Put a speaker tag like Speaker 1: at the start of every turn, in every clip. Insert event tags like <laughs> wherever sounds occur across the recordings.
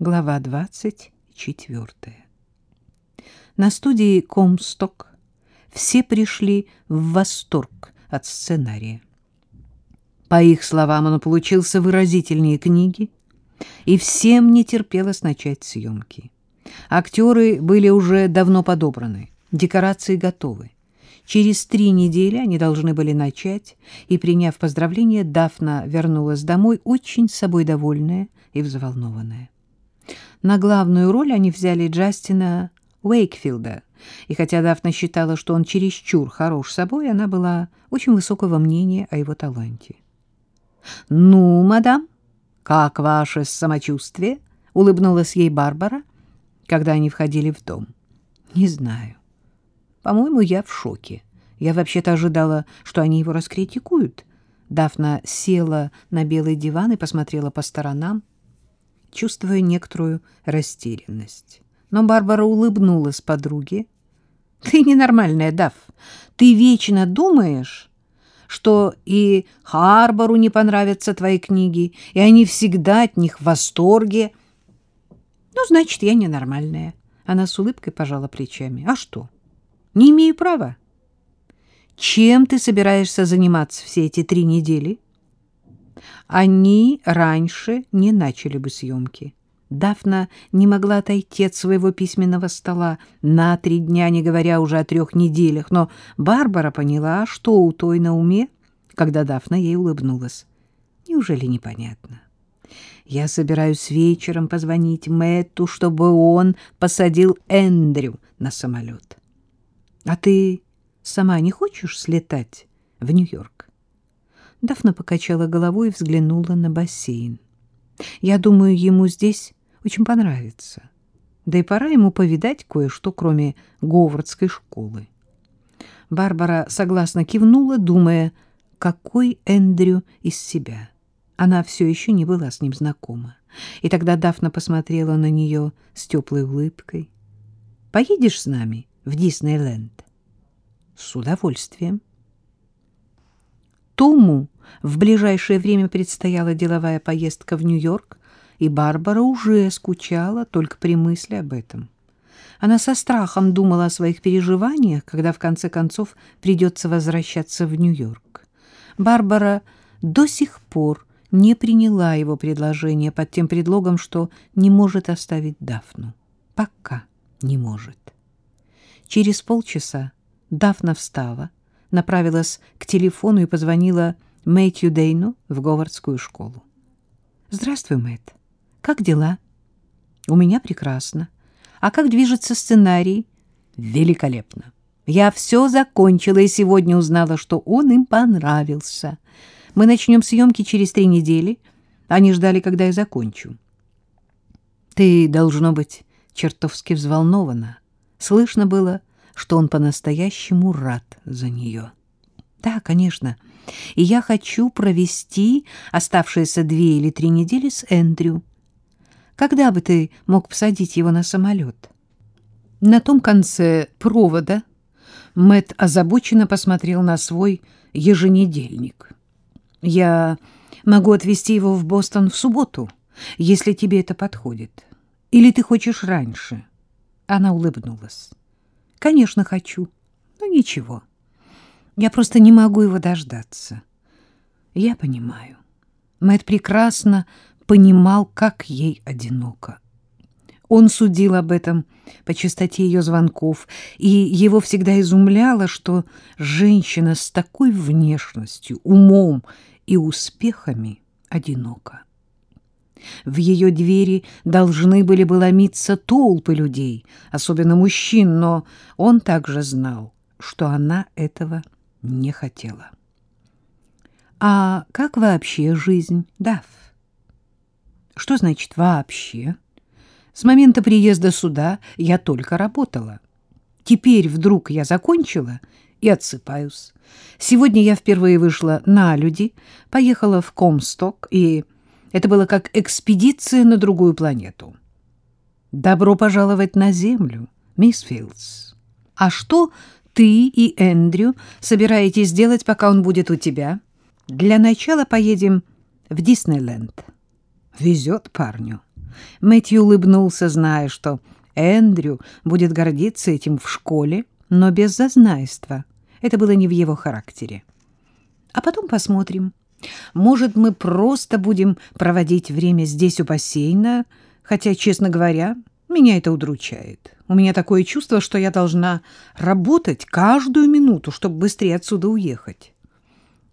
Speaker 1: Глава 24. На студии «Комсток» все пришли в восторг от сценария. По их словам, он получился выразительнее книги, и всем не терпелось начать съемки. Актеры были уже давно подобраны, декорации готовы. Через три недели они должны были начать, и, приняв поздравления, Дафна вернулась домой, очень собой довольная и взволнованная. На главную роль они взяли Джастина Уэйкфилда, и хотя Дафна считала, что он чересчур хорош собой, она была очень высокого мнения о его таланте. — Ну, мадам, как ваше самочувствие? — улыбнулась ей Барбара, когда они входили в дом. — Не знаю. По-моему, я в шоке. Я вообще-то ожидала, что они его раскритикуют. Дафна села на белый диван и посмотрела по сторонам чувствуя некоторую растерянность. Но Барбара улыбнулась подруге. — Ты ненормальная, Дав. Ты вечно думаешь, что и Харбору не понравятся твои книги, и они всегда от них в восторге. Ну, значит, я ненормальная. Она с улыбкой пожала плечами. А что? Не имею права. Чем ты собираешься заниматься все эти три недели? — они раньше не начали бы съемки. Дафна не могла отойти от своего письменного стола на три дня, не говоря уже о трех неделях, но Барбара поняла, что у той на уме, когда Дафна ей улыбнулась. Неужели непонятно? Я собираюсь вечером позвонить Мэтту, чтобы он посадил Эндрю на самолет. А ты сама не хочешь слетать в Нью-Йорк? Дафна покачала головой и взглянула на бассейн. Я думаю, ему здесь очень понравится. Да и пора ему повидать кое-что, кроме Говардской школы. Барбара согласно кивнула, думая, какой Эндрю из себя. Она все еще не была с ним знакома. И тогда Дафна посмотрела на нее с теплой улыбкой. «Поедешь с нами в Диснейленд?» «С удовольствием». Тому в ближайшее время предстояла деловая поездка в Нью-Йорк, и Барбара уже скучала только при мысли об этом. Она со страхом думала о своих переживаниях, когда в конце концов придется возвращаться в Нью-Йорк. Барбара до сих пор не приняла его предложение под тем предлогом, что не может оставить Дафну. Пока не может. Через полчаса Дафна встала, направилась к телефону и позвонила Мэтью Дейну в Говардскую школу. «Здравствуй, Мэтт. Как дела?» «У меня прекрасно. А как движется сценарий?» «Великолепно. Я все закончила и сегодня узнала, что он им понравился. Мы начнем съемки через три недели. Они ждали, когда я закончу». «Ты, должно быть, чертовски взволнована. Слышно было, что он по-настоящему рад за нее. Да, конечно. И я хочу провести оставшиеся две или три недели с Эндрю. Когда бы ты мог посадить его на самолет? На том конце провода Мэт озабоченно посмотрел на свой еженедельник. Я могу отвезти его в Бостон в субботу, если тебе это подходит. Или ты хочешь раньше? Она улыбнулась. Конечно, хочу. Но ничего. Я просто не могу его дождаться. Я понимаю. Мэтт прекрасно понимал, как ей одиноко. Он судил об этом по частоте ее звонков, и его всегда изумляло, что женщина с такой внешностью, умом и успехами одинока. В ее двери должны были бы ломиться толпы людей, особенно мужчин, но он также знал, что она этого не хотела. «А как вообще жизнь, Дав?» «Что значит «вообще»?» С момента приезда сюда я только работала. Теперь вдруг я закончила и отсыпаюсь. Сегодня я впервые вышла на люди, поехала в Комсток и это было как экспедиция на другую планету. Добро пожаловать на Землю, мисс Филдс. А что ты и Эндрю собираетесь делать, пока он будет у тебя? Для начала поедем в Диснейленд. Везет парню. Мэтью улыбнулся, зная, что Эндрю будет гордиться этим в школе, но без зазнайства. Это было не в его характере. А потом посмотрим. Может, мы просто будем проводить время здесь у бассейна, хотя, честно говоря, меня это удручает. У меня такое чувство, что я должна работать каждую минуту, чтобы быстрее отсюда уехать.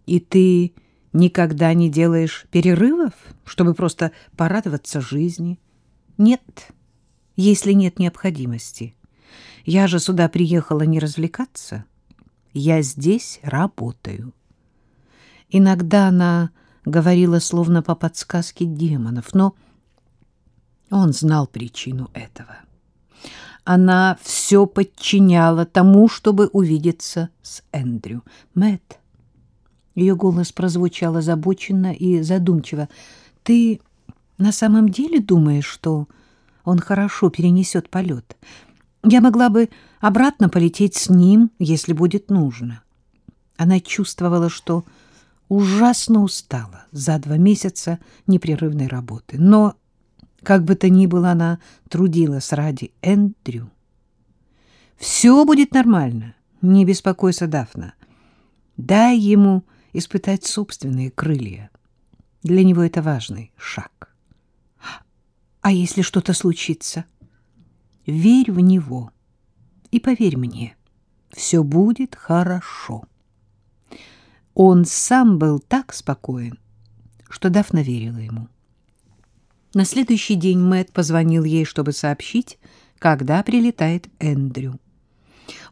Speaker 1: И ты никогда не делаешь перерывов, чтобы просто порадоваться жизни? Нет, если нет необходимости. Я же сюда приехала не развлекаться. Я здесь работаю. Иногда она говорила словно по подсказке демонов, но он знал причину этого. Она все подчиняла тому, чтобы увидеться с Эндрю. Мэтт, ее голос прозвучал озабоченно и задумчиво. Ты на самом деле думаешь, что он хорошо перенесет полет? Я могла бы обратно полететь с ним, если будет нужно. Она чувствовала, что ужасно устала за два месяца непрерывной работы. Но, как бы то ни было, она трудилась ради Эндрю. «Все будет нормально, не беспокойся, Дафна. Дай ему испытать собственные крылья. Для него это важный шаг. А если что-то случится? Верь в него и поверь мне, все будет хорошо». Он сам был так спокоен, что Дафна верила ему. На следующий день Мэтт позвонил ей, чтобы сообщить, когда прилетает Эндрю.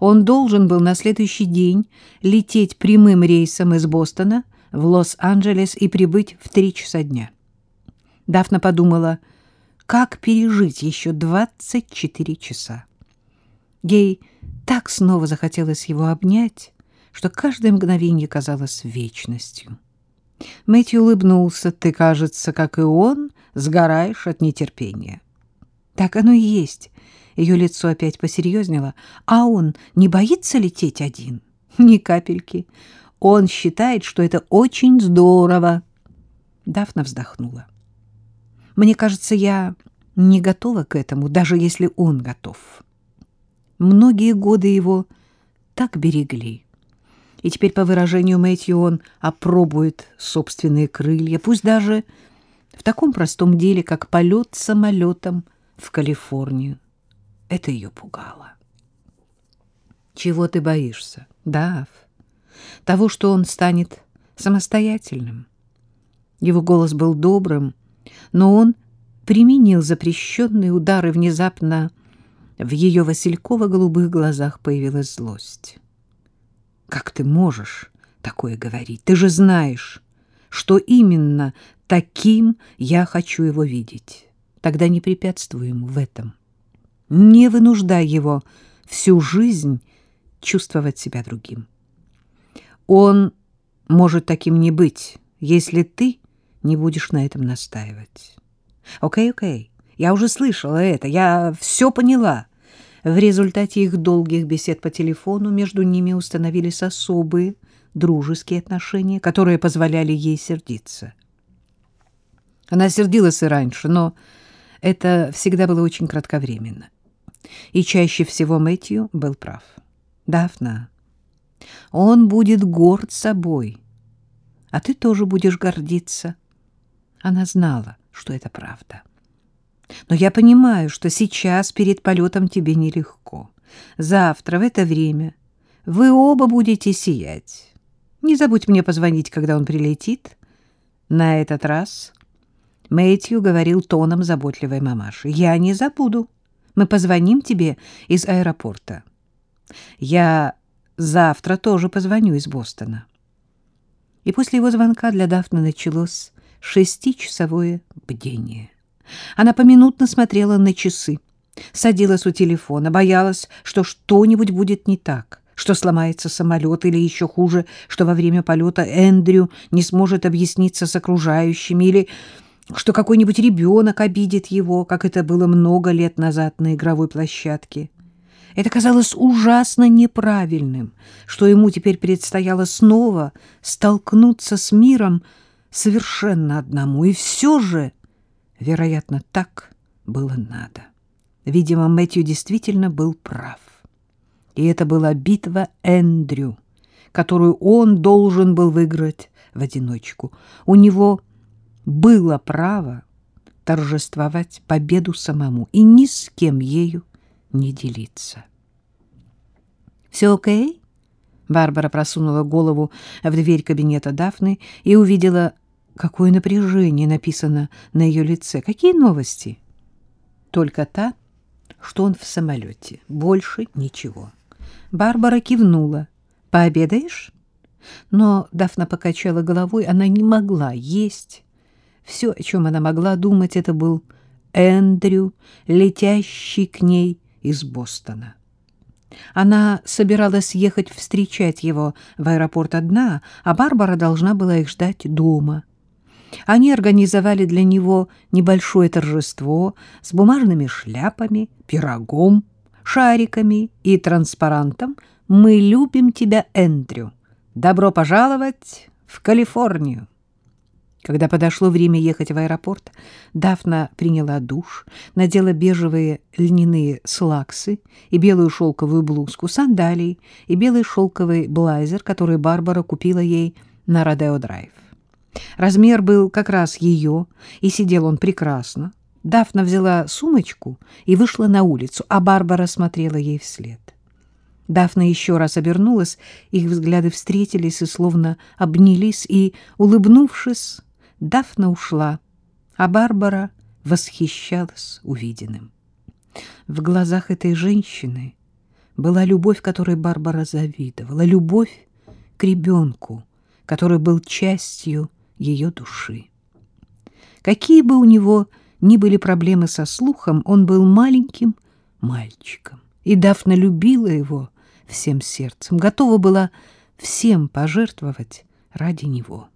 Speaker 1: Он должен был на следующий день лететь прямым рейсом из Бостона в Лос-Анджелес и прибыть в три часа дня. Дафна подумала, как пережить еще 24 часа. Ей так снова захотелось его обнять, что каждое мгновение казалось вечностью. Мэтью улыбнулся. «Ты, кажется, как и он, сгораешь от нетерпения». «Так оно и есть». Ее лицо опять посерьезнело. «А он не боится лететь один?» <laughs> «Ни капельки. Он считает, что это очень здорово». Дафна вздохнула. «Мне кажется, я не готова к этому, даже если он готов». Многие годы его так берегли и теперь, по выражению Мэтью, он опробует собственные крылья, пусть даже в таком простом деле, как полет самолетом в Калифорнию. Это ее пугало. Чего ты боишься, Дав? Того, что он станет самостоятельным. Его голос был добрым, но он применил запрещенные удары внезапно в ее васильково-голубых глазах появилась злость. Как ты можешь такое говорить? Ты же знаешь, что именно таким я хочу его видеть. Тогда не препятствуй ему в этом. Не вынуждай его всю жизнь чувствовать себя другим. Он может таким не быть, если ты не будешь на этом настаивать. Окей, окей, я уже слышала это, я все поняла. В результате их долгих бесед по телефону между ними установились особые дружеские отношения, которые позволяли ей сердиться. Она сердилась и раньше, но это всегда было очень кратковременно. И чаще всего Мэтью был прав. Дафна, он будет горд собой, а ты тоже будешь гордиться. Она знала, что это правда. Но я понимаю, что сейчас перед полетом тебе нелегко. Завтра в это время вы оба будете сиять. Не забудь мне позвонить, когда он прилетит. На этот раз Мэтью говорил тоном заботливой мамаши. Я не забуду. Мы позвоним тебе из аэропорта. Я завтра тоже позвоню из Бостона. И после его звонка для Дафны началось шестичасовое бдение. Она поминутно смотрела на часы, садилась у телефона, боялась, что что-нибудь будет не так, что сломается самолет или еще хуже, что во время полета Эндрю не сможет объясниться с окружающими или что какой-нибудь ребенок обидит его, как это было много лет назад на игровой площадке. Это казалось ужасно неправильным, что ему теперь предстояло снова столкнуться с миром совершенно одному, и все же... Вероятно, так было надо. Видимо, Мэтью действительно был прав. И это была битва Эндрю, которую он должен был выиграть в одиночку. У него было право торжествовать победу самому и ни с кем ею не делиться. «Все окей?» Барбара просунула голову в дверь кабинета Дафны и увидела, какое напряжение написано на ее лице. «Какие новости?» «Только та, что он в самолете. Больше ничего». Барбара кивнула. «Пообедаешь?» Но Дафна покачала головой, она не могла есть. Все, о чем она могла думать, это был Эндрю, летящий к ней из Бостона. Она собиралась ехать встречать его в аэропорт одна, а Барбара должна была их ждать дома. Они организовали для него небольшое торжество с бумажными шляпами, пирогом, шариками и транспарантом «Мы любим тебя, Эндрю! Добро пожаловать в Калифорнию!» Когда подошло время ехать в аэропорт, Дафна приняла душ, надела бежевые льняные слаксы и белую шелковую блузку, сандалии и белый шелковый блайзер, который Барбара купила ей на Родео-драйв. Размер был как раз ее, и сидел он прекрасно. Дафна взяла сумочку и вышла на улицу, а Барбара смотрела ей вслед. Дафна еще раз обернулась, их взгляды встретились и словно обнялись, и, улыбнувшись, Дафна ушла, а Барбара восхищалась увиденным. В глазах этой женщины была любовь, которой Барбара завидовала, любовь к ребенку, который был частью ее души. Какие бы у него ни были проблемы со слухом, он был маленьким мальчиком, и Дафна любила его всем сердцем, готова была всем пожертвовать ради него.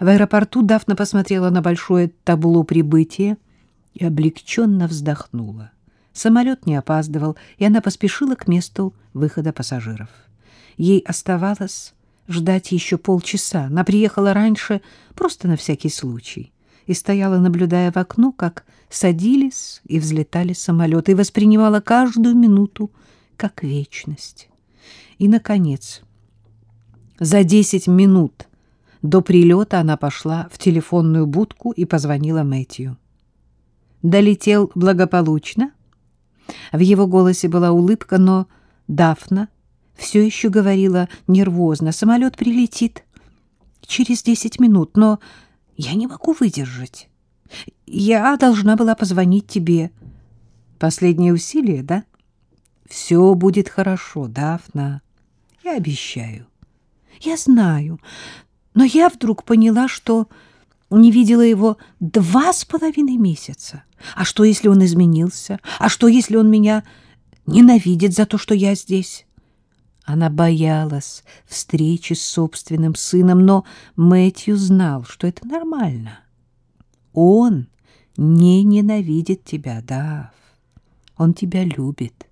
Speaker 1: В аэропорту Дафна посмотрела на большое табло прибытия и облегченно вздохнула. Самолет не опаздывал, и она поспешила к месту выхода пассажиров. Ей оставалось ждать еще полчаса. Она приехала раньше просто на всякий случай и стояла, наблюдая в окно, как садились и взлетали самолеты, и воспринимала каждую минуту как вечность. И, наконец, за десять минут до прилета она пошла в телефонную будку и позвонила Мэтью. «Долетел благополучно?» В его голосе была улыбка, но Дафна все еще говорила нервозно. «Самолет прилетит через десять минут, но я не могу выдержать. Я должна была позвонить тебе. Последнее усилие, да? Все будет хорошо, Дафна. Я обещаю. Я знаю, но я вдруг поняла, что не видела его два с половиной месяца. А что, если он изменился? А что, если он меня ненавидит за то, что я здесь? Она боялась встречи с собственным сыном, но Мэтью знал, что это нормально. Он не ненавидит тебя, Дав. Он тебя любит.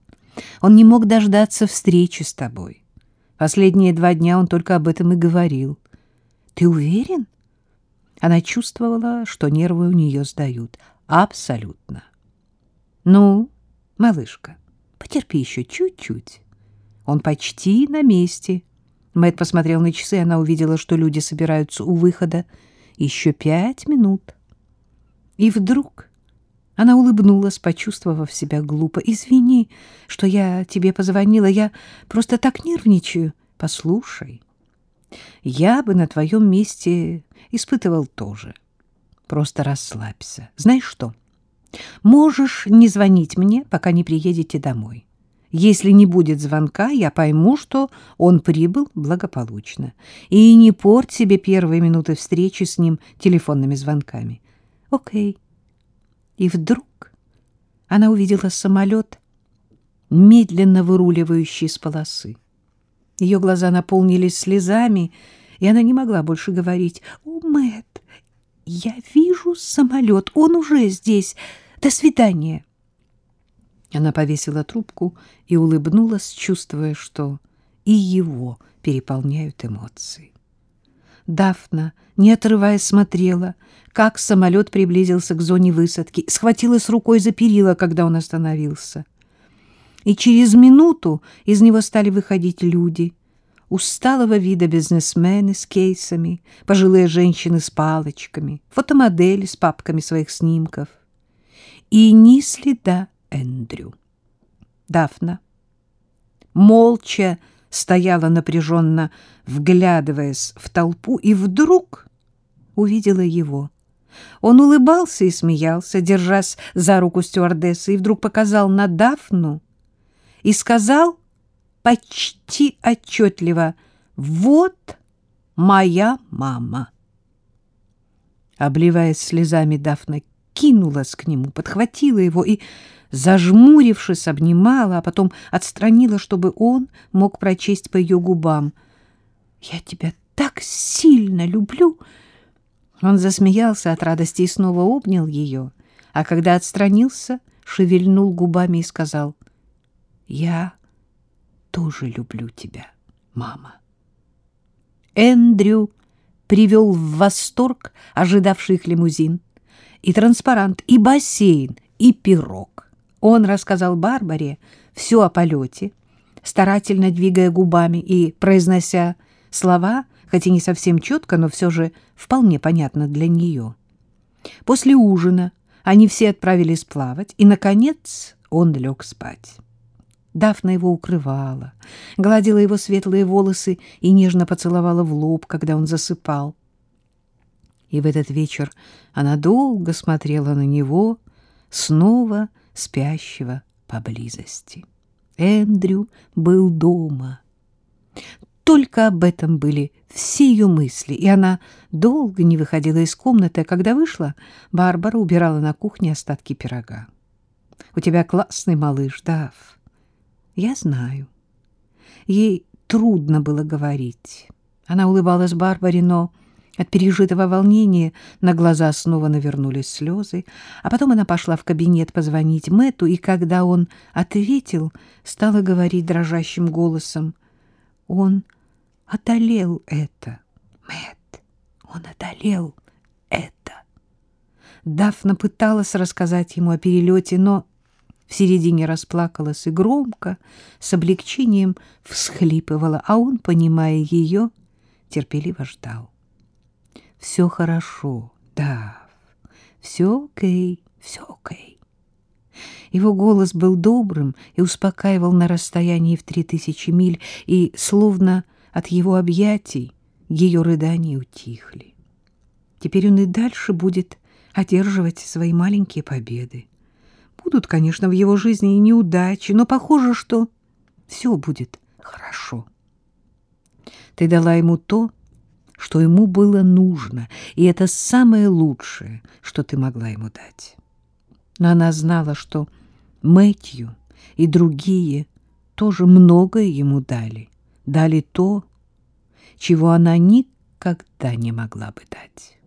Speaker 1: Он не мог дождаться встречи с тобой. Последние два дня он только об этом и говорил — ты уверен? Она чувствовала, что нервы у нее сдают. Абсолютно. Ну, малышка, потерпи еще чуть-чуть. Он почти на месте. Мэтт посмотрел на часы, она увидела, что люди собираются у выхода. Еще пять минут. И вдруг она улыбнулась, почувствовав себя глупо. «Извини, что я тебе позвонила. Я просто так нервничаю. Послушай». Я бы на твоем месте испытывал тоже. Просто расслабься. Знаешь что? Можешь не звонить мне, пока не приедете домой. Если не будет звонка, я пойму, что он прибыл благополучно. И не порть себе первые минуты встречи с ним телефонными звонками. Окей. И вдруг она увидела самолет, медленно выруливающий с полосы. Ее глаза наполнились слезами, и она не могла больше говорить. «О, Мэтт, я вижу самолет, он уже здесь. До свидания!» Она повесила трубку и улыбнулась, чувствуя, что и его переполняют эмоции. Дафна, не отрываясь, смотрела, как самолет приблизился к зоне высадки, схватилась рукой за перила, когда он остановился. И через минуту из него стали выходить люди. Усталого вида бизнесмены с кейсами, пожилые женщины с палочками, фотомодели с папками своих снимков. И ни следа Эндрю. Дафна молча стояла напряженно, вглядываясь в толпу, и вдруг увидела его. Он улыбался и смеялся, держась за руку стюардессы, и вдруг показал на Дафну и сказал почти отчетливо «Вот моя мама». Обливаясь слезами, Дафна кинулась к нему, подхватила его и зажмурившись, обнимала, а потом отстранила, чтобы он мог прочесть по ее губам. «Я тебя так сильно люблю!» Он засмеялся от радости и снова обнял ее, а когда отстранился, шевельнул губами и сказал, «Я тоже люблю тебя, мама». Эндрю привел в восторг ожидавший лимузин, и транспарант, и бассейн, и пирог. Он рассказал Барбаре все о полете, старательно двигая губами и произнося слова, хоть и не совсем четко, но все же вполне понятно для нее. После ужина они все отправились плавать, и, наконец, он лег спать. Дафна его укрывала, гладила его светлые волосы и нежно поцеловала в лоб, когда он засыпал. И в этот вечер она долго смотрела на него, снова спящего поблизости. Эндрю был дома. Только об этом были все ее мысли, и она долго не выходила из комнаты, а когда вышла, Барбара убирала на кухне остатки пирога. — У тебя классный малыш, Дав. — Я знаю. Ей трудно было говорить. Она улыбалась Барбаре, но от пережитого волнения на глаза снова навернулись слезы, а потом она пошла в кабинет позвонить Мэту, и когда он ответил, стала говорить дрожащим голосом. Он одолел это. Мэт, он одолел это. Дафна пыталась рассказать ему о перелете, но в середине расплакалась и громко, с облегчением всхлипывала, а он, понимая ее, терпеливо ждал. Все хорошо, да, все окей, все окей. Его голос был добрым и успокаивал на расстоянии в три тысячи миль, и, словно от его объятий, ее рыдания утихли. Теперь он и дальше будет одерживать свои маленькие победы. Будут, конечно, в его жизни и неудачи, но похоже, что все будет хорошо. Ты дала ему то, что ему было нужно, и это самое лучшее, что ты могла ему дать. Но она знала, что Мэтью и другие тоже многое ему дали, дали то, чего она никогда не могла бы дать.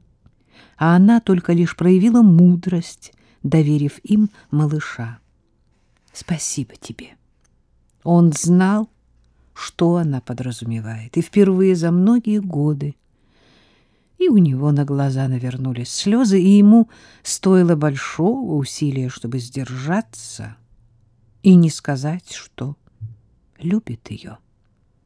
Speaker 1: А она только лишь проявила мудрость, доверив им малыша. Спасибо тебе. Он знал, что она подразумевает, и впервые за многие годы и у него на глаза навернулись слезы, и ему стоило большого усилия, чтобы сдержаться и не сказать, что любит ее.